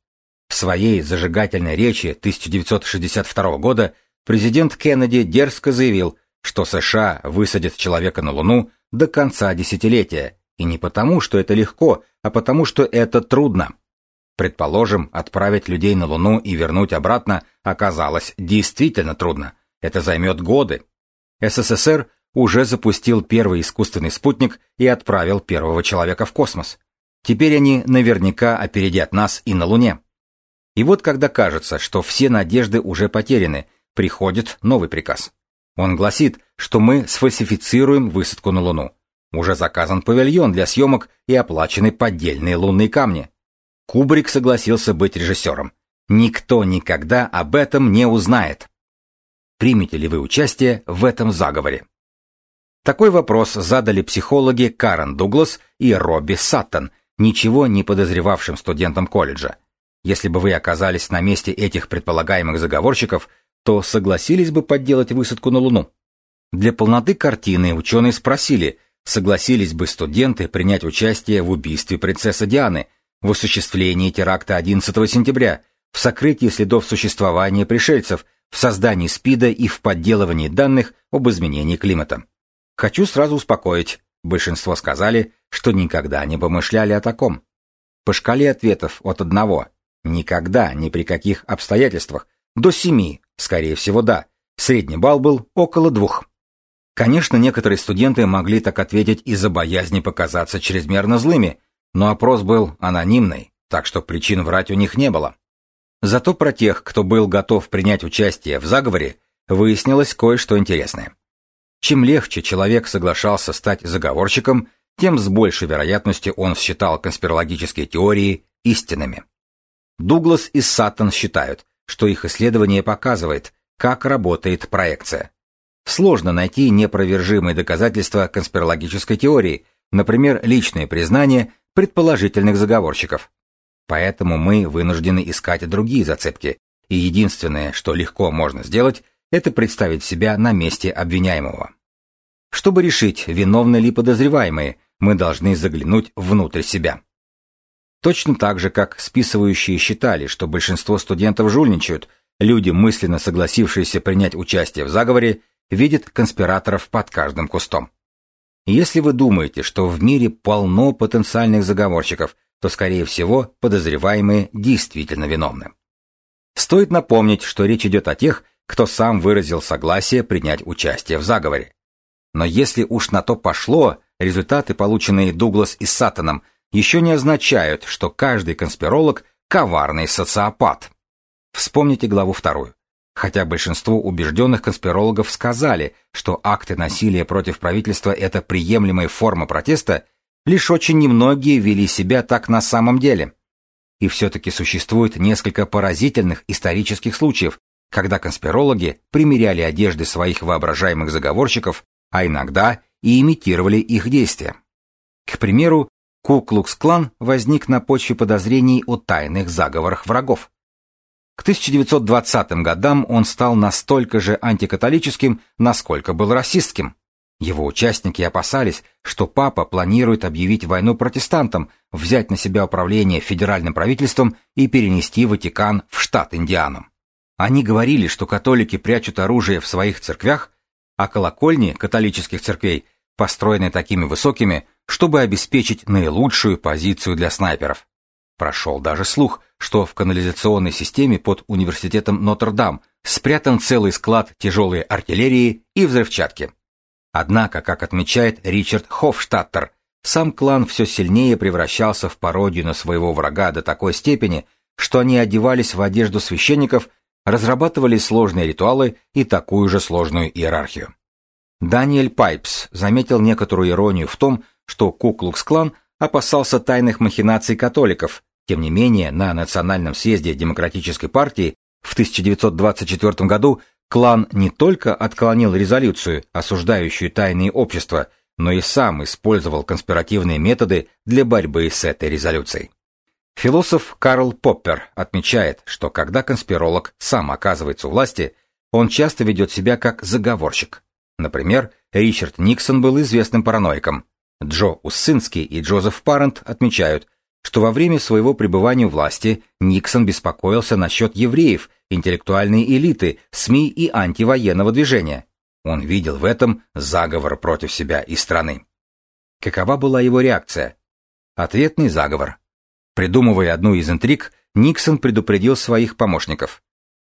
В своей зажигательной речи 1962 года президент Кеннеди дерзко заявил, что США высадят человека на Луну до конца десятилетия, и не потому, что это легко, а потому, что это трудно. Предположим, отправить людей на Луну и вернуть обратно оказалось действительно трудно. Это займет годы. СССР уже запустил первый искусственный спутник и отправил первого человека в космос. Теперь они наверняка опередят нас и на Луне. И вот когда кажется, что все надежды уже потеряны, приходит новый приказ. Он гласит, что мы сфальсифицируем высадку на Луну. Уже заказан павильон для съемок и оплачены поддельные лунные камни. Кубрик согласился быть режиссером. Никто никогда об этом не узнает. Примете ли вы участие в этом заговоре? Такой вопрос задали психологи Карен Дуглас и Робби Саттон – ничего не подозревавшим студентам колледжа. Если бы вы оказались на месте этих предполагаемых заговорщиков, то согласились бы подделать высадку на Луну. Для полноты картины ученые спросили, согласились бы студенты принять участие в убийстве принцессы Дианы, в осуществлении теракта 11 сентября, в сокрытии следов существования пришельцев, в создании СПИДа и в подделывании данных об изменении климата. Хочу сразу успокоить, большинство сказали, что никогда не помышляли о таком. По шкале ответов от одного «никогда, ни при каких обстоятельствах» до семи, скорее всего, да. Средний балл был около двух. Конечно, некоторые студенты могли так ответить из-за боязни показаться чрезмерно злыми, но опрос был анонимный, так что причин врать у них не было. Зато про тех, кто был готов принять участие в заговоре, выяснилось кое-что интересное. Чем легче человек соглашался стать заговорщиком, тем с большей вероятностью он считал конспирологические теории истинными. Дуглас и Саттон считают, что их исследование показывает, как работает проекция. Сложно найти непровержимые доказательства конспирологической теории, например, личные признания предположительных заговорщиков. Поэтому мы вынуждены искать другие зацепки, и единственное, что легко можно сделать, это представить себя на месте обвиняемого. Чтобы решить, виновны ли подозреваемые, мы должны заглянуть внутрь себя. Точно так же, как списывающие считали, что большинство студентов жульничают, люди, мысленно согласившиеся принять участие в заговоре, видят конспираторов под каждым кустом. Если вы думаете, что в мире полно потенциальных заговорщиков, то, скорее всего, подозреваемые действительно виновны. Стоит напомнить, что речь идет о тех, кто сам выразил согласие принять участие в заговоре. Но если уж на то пошло, результаты, полученные Дуглас и Саттоном, еще не означают, что каждый конспиролог – коварный социопат. Вспомните главу вторую. Хотя большинство убежденных конспирологов сказали, что акты насилия против правительства – это приемлемая форма протеста, лишь очень немногие вели себя так на самом деле. И все-таки существует несколько поразительных исторических случаев, когда конспирологи примеряли одежды своих воображаемых заговорщиков, а иногда и имитировали их действия. К примеру, Ку-Клукс-клан возник на почве подозрений о тайных заговорах врагов. К 1920 годам он стал настолько же антикатолическим, насколько был расистским. Его участники опасались, что папа планирует объявить войну протестантам, взять на себя управление федеральным правительством и перенести Ватикан в штат Индиану. Они говорили, что католики прячут оружие в своих церквях, а колокольни католических церквей построенные такими высокими, чтобы обеспечить наилучшую позицию для снайперов. Прошел даже слух, что в канализационной системе под университетом Нотр-Дам спрятан целый склад тяжелой артиллерии и взрывчатки. Однако, как отмечает Ричард Хофштаттер, сам клан все сильнее превращался в пародию на своего врага до такой степени, что они одевались в одежду священников, разрабатывали сложные ритуалы и такую же сложную иерархию. Даниэль Пайпс заметил некоторую иронию в том, что Куклукс-клан опасался тайных махинаций католиков, тем не менее на Национальном съезде Демократической партии в 1924 году клан не только отклонил резолюцию, осуждающую тайные общества, но и сам использовал конспиративные методы для борьбы с этой резолюцией. Философ Карл Поппер отмечает, что когда конспиролог сам оказывается у власти, он часто ведет себя как заговорщик. Например, Ричард Никсон был известным параноиком. Джо Уссинский и Джозеф Парент отмечают, что во время своего пребывания у власти Никсон беспокоился насчет евреев, интеллектуальной элиты, СМИ и антивоенного движения. Он видел в этом заговор против себя и страны. Какова была его реакция? Ответный заговор. Придумывая одну из интриг, Никсон предупредил своих помощников.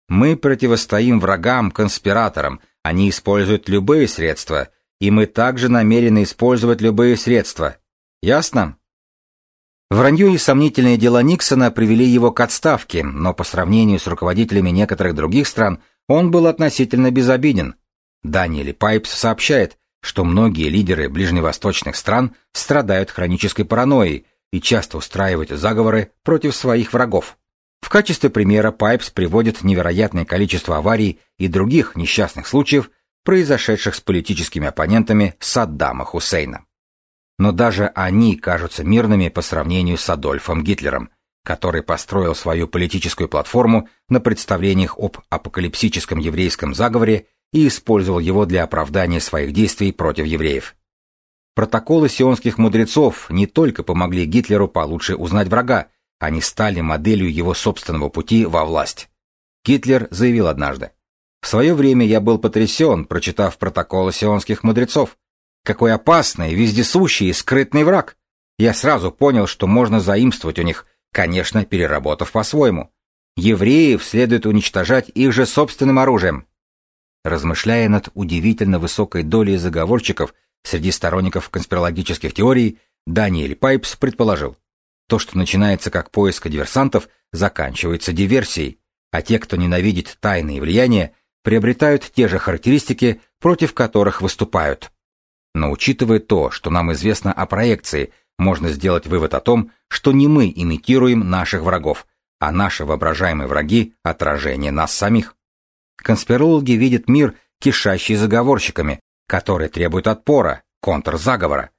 «Мы противостоим врагам, конспираторам, они используют любые средства, и мы также намерены использовать любые средства. Ясно?» Вранье и сомнительные дела Никсона привели его к отставке, но по сравнению с руководителями некоторых других стран он был относительно безобиден. Даниэль Пайпс сообщает, что многие лидеры ближневосточных стран страдают хронической паранойей и часто устраивают заговоры против своих врагов. В качестве примера Пайпс приводит невероятное количество аварий и других несчастных случаев, произошедших с политическими оппонентами Саддама Хусейна. Но даже они кажутся мирными по сравнению с Адольфом Гитлером, который построил свою политическую платформу на представлениях об апокалипсическом еврейском заговоре и использовал его для оправдания своих действий против евреев. Протоколы сионских мудрецов не только помогли Гитлеру получше узнать врага, они стали моделью его собственного пути во власть. Гитлер заявил однажды, «В свое время я был потрясен, прочитав протоколы сионских мудрецов. Какой опасный, вездесущий и скрытный враг! Я сразу понял, что можно заимствовать у них, конечно, переработав по-своему. Евреев следует уничтожать их же собственным оружием. Размышляя над удивительно высокой долей заговорщиков среди сторонников конспирологических теорий, Даниэль Пайпс предположил, то, что начинается как поиск диверсантов, заканчивается диверсией, а те, кто ненавидит тайные влияния, приобретают те же характеристики, против которых выступают. Но учитывая то, что нам известно о проекции, можно сделать вывод о том, что не мы имитируем наших врагов, а наши воображаемые враги – отражение нас самих. Конспирологи видят мир, кишащий заговорщиками, которые требуют отпора, контрзаговора.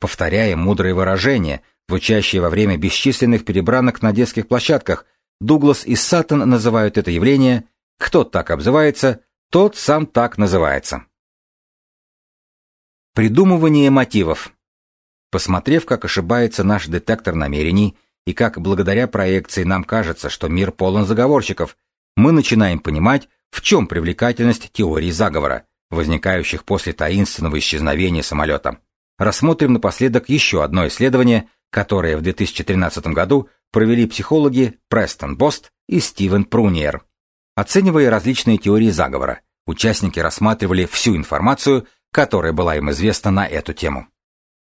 Повторяя мудрые выражения, звучащие во время бесчисленных перебранок на детских площадках, Дуглас и Саттон называют это явление «кто так обзывается, тот сам так называется». Придумывание мотивов. Посмотрев, как ошибается наш детектор намерений, и как благодаря проекции нам кажется, что мир полон заговорщиков, мы начинаем понимать, в чем привлекательность теории заговора, возникающих после таинственного исчезновения самолета. Рассмотрим напоследок еще одно исследование, которое в 2013 году провели психологи Престон Бост и Стивен Пруниер. Оценивая различные теории заговора, участники рассматривали всю информацию, которая была им известна на эту тему.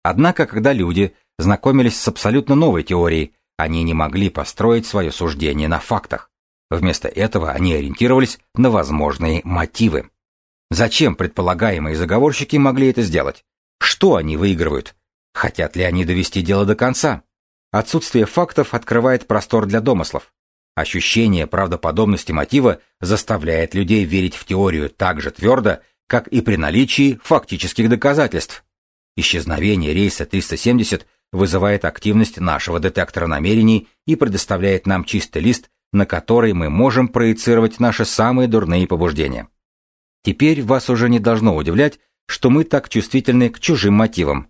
Однако, когда люди знакомились с абсолютно новой теорией, они не могли построить свое суждение на фактах. Вместо этого они ориентировались на возможные мотивы. Зачем предполагаемые заговорщики могли это сделать? Что они выигрывают? Хотят ли они довести дело до конца? Отсутствие фактов открывает простор для домыслов. Ощущение правдоподобности мотива заставляет людей верить в теорию так же твердо, как и при наличии фактических доказательств. Исчезновение рейса 370 вызывает активность нашего детектора намерений и предоставляет нам чистый лист на который мы можем проецировать наши самые дурные побуждения. Теперь вас уже не должно удивлять, что мы так чувствительны к чужим мотивам.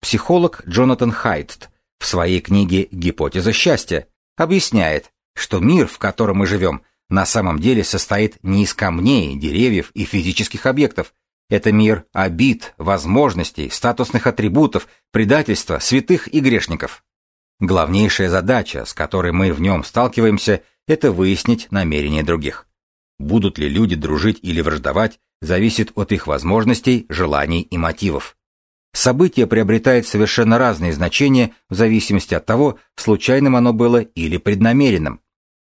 Психолог Джонатан Хайтт в своей книге «Гипотеза счастья» объясняет, что мир, в котором мы живем, на самом деле состоит не из камней, деревьев и физических объектов, Это мир обид, возможностей, статусных атрибутов, предательства, святых и грешников. Главнейшая задача, с которой мы в нем сталкиваемся, это выяснить намерения других. Будут ли люди дружить или враждовать, зависит от их возможностей, желаний и мотивов. Событие приобретает совершенно разные значения в зависимости от того, случайным оно было или преднамеренным.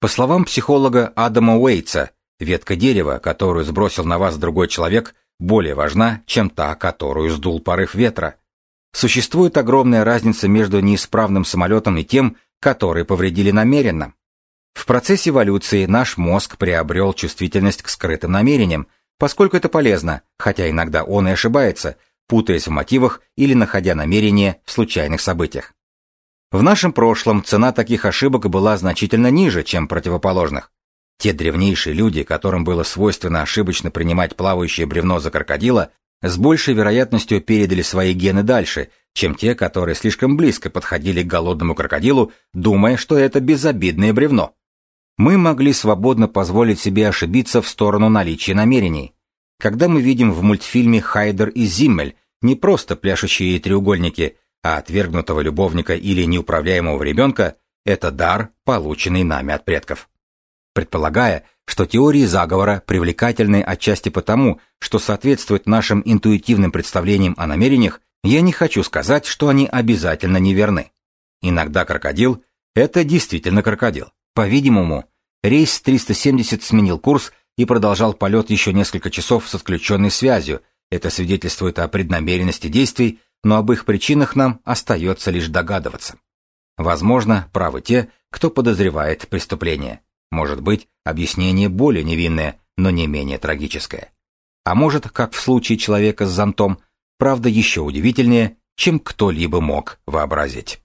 По словам психолога Адама Уэйтса, ветка дерева, которую сбросил на вас другой человек, более важна, чем та, которую сдул порыв ветра. Существует огромная разница между неисправным самолетом и тем, который повредили намеренно. В процессе эволюции наш мозг приобрел чувствительность к скрытым намерениям, поскольку это полезно, хотя иногда он и ошибается, путаясь в мотивах или находя намерения в случайных событиях. В нашем прошлом цена таких ошибок была значительно ниже, чем противоположных. Те древнейшие люди, которым было свойственно ошибочно принимать плавающее бревно за крокодила, с большей вероятностью передали свои гены дальше, чем те, которые слишком близко подходили к голодному крокодилу, думая, что это безобидное бревно. Мы могли свободно позволить себе ошибиться в сторону наличия намерений. Когда мы видим в мультфильме «Хайдер и Зиммель» не просто пляшущие треугольники, а отвергнутого любовника или неуправляемого ребенка, это дар, полученный нами от предков. Предполагая, что теории заговора привлекательны отчасти потому, что соответствуют нашим интуитивным представлениям о намерениях, я не хочу сказать, что они обязательно неверны. Иногда крокодил – это действительно крокодил. По-видимому, рейс 370 сменил курс и продолжал полет еще несколько часов с отключенной связью. Это свидетельствует о преднамеренности действий, но об их причинах нам остается лишь догадываться. Возможно, правы те, кто подозревает преступление. Может быть, объяснение более невинное, но не менее трагическое. А может, как в случае человека с зонтом, правда еще удивительнее, чем кто-либо мог вообразить.